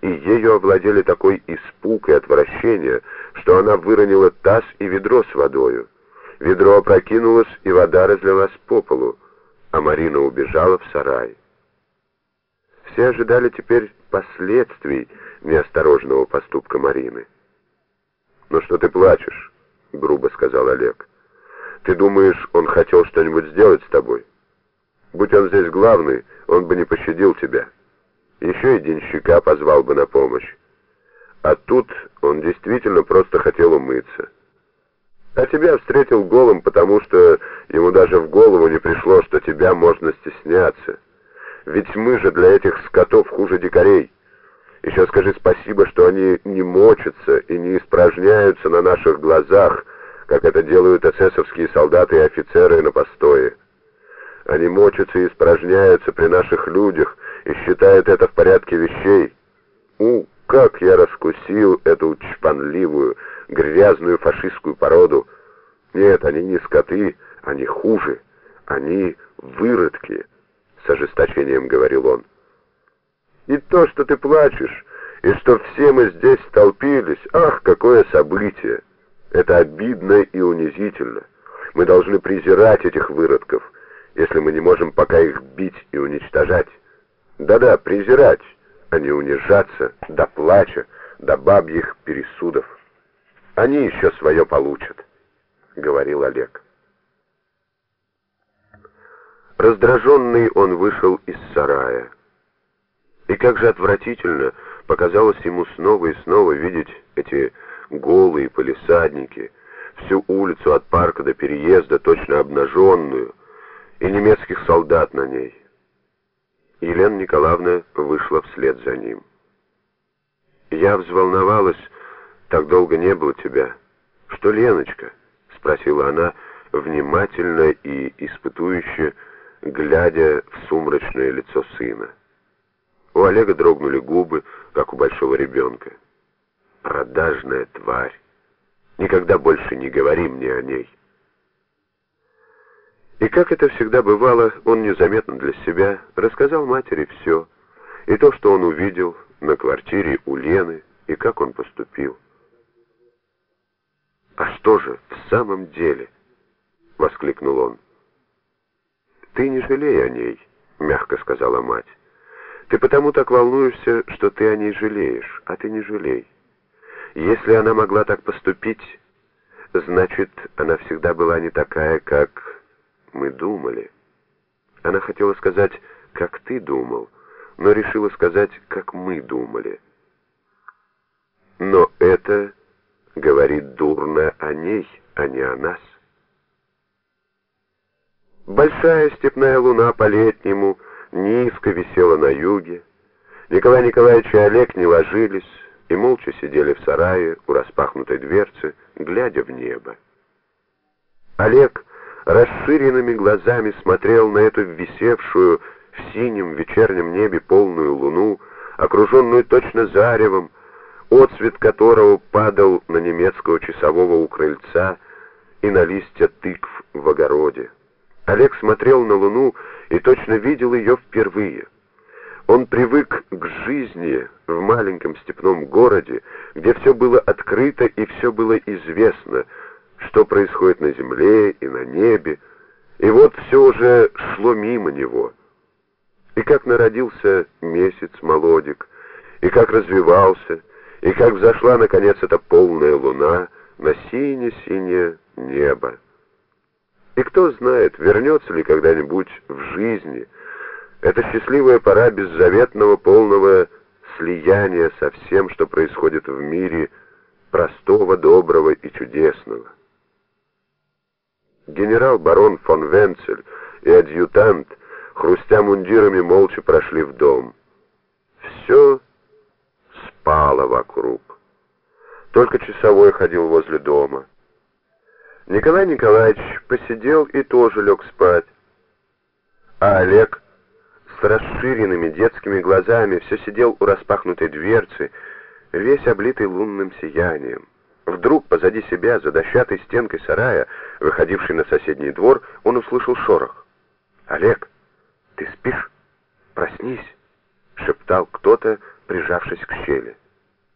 и ею овладели такой испуг и отвращение, что она выронила таз и ведро с водою. Ведро опрокинулось, и вода разлилась по полу, а Марина убежала в сарай. Все ожидали теперь последствий неосторожного поступка Марины. «Ну что ты плачешь?» — грубо сказал Олег. «Ты думаешь, он хотел что-нибудь сделать с тобой? Будь он здесь главный, он бы не пощадил тебя. Еще и денщика позвал бы на помощь. А тут он действительно просто хотел умыться. А тебя встретил голым, потому что ему даже в голову не пришло, что тебя можно стесняться. Ведь мы же для этих скотов хуже дикарей. Еще скажи спасибо, что они не мочатся и не испражняются на наших глазах, как это делают эсэсовские солдаты и офицеры на постое. Они мочатся и испражняются при наших людях и считают это в порядке вещей. У, как я раскусил эту чпанливую, грязную фашистскую породу. Нет, они не скоты, они хуже, они выродки, с ожесточением говорил он. И то, что ты плачешь, и что все мы здесь столпились, ах, какое событие! Это обидно и унизительно. Мы должны презирать этих выродков, если мы не можем пока их бить и уничтожать. Да-да, презирать, а не унижаться до плача, до бабьих пересудов. Они еще свое получат, — говорил Олег. Раздраженный он вышел из сарая. И как же отвратительно показалось ему снова и снова видеть эти голые полисадники, всю улицу от парка до переезда точно обнаженную, и немецких солдат на ней. Елена Николаевна вышла вслед за ним. «Я взволновалась, так долго не было тебя. Что, Леночка?» — спросила она, внимательно и испытующе, глядя в сумрачное лицо сына. У Олега дрогнули губы, как у большого ребенка. «Продажная тварь! Никогда больше не говори мне о ней!» И как это всегда бывало, он незаметно для себя рассказал матери все, и то, что он увидел на квартире у Лены, и как он поступил. «А что же в самом деле?» — воскликнул он. «Ты не жалей о ней», — мягко сказала мать. Ты потому так волнуешься, что ты о ней жалеешь, а ты не жалей. Если она могла так поступить, значит, она всегда была не такая, как мы думали. Она хотела сказать, как ты думал, но решила сказать, как мы думали. Но это говорит дурно о ней, а не о нас. Большая степная луна по-летнему — низко висела на юге. Николай Николаевич и Олег не ложились и молча сидели в сарае у распахнутой дверцы, глядя в небо. Олег расширенными глазами смотрел на эту висевшую в синем вечернем небе полную луну, окруженную точно заревом, отцвет которого падал на немецкого часового у крыльца и на листья тыкв в огороде. Олег смотрел на луну и точно видел ее впервые. Он привык к жизни в маленьком степном городе, где все было открыто и все было известно, что происходит на земле и на небе, и вот все уже шло мимо него. И как народился месяц молодик, и как развивался, и как взошла наконец эта полная луна на синее-синее небо. И кто знает, вернется ли когда-нибудь в жизни эта счастливая пора беззаветного полного слияния со всем, что происходит в мире простого, доброго и чудесного. Генерал-барон фон Венцель и адъютант, хрустя мундирами, молча прошли в дом. Все спало вокруг. Только часовой ходил возле дома. Николай Николаевич посидел и тоже лег спать. А Олег с расширенными детскими глазами все сидел у распахнутой дверцы, весь облитый лунным сиянием. Вдруг позади себя, за дощатой стенкой сарая, выходивший на соседний двор, он услышал шорох. «Олег, ты спишь? Проснись!» — шептал кто-то прижавшись к щели.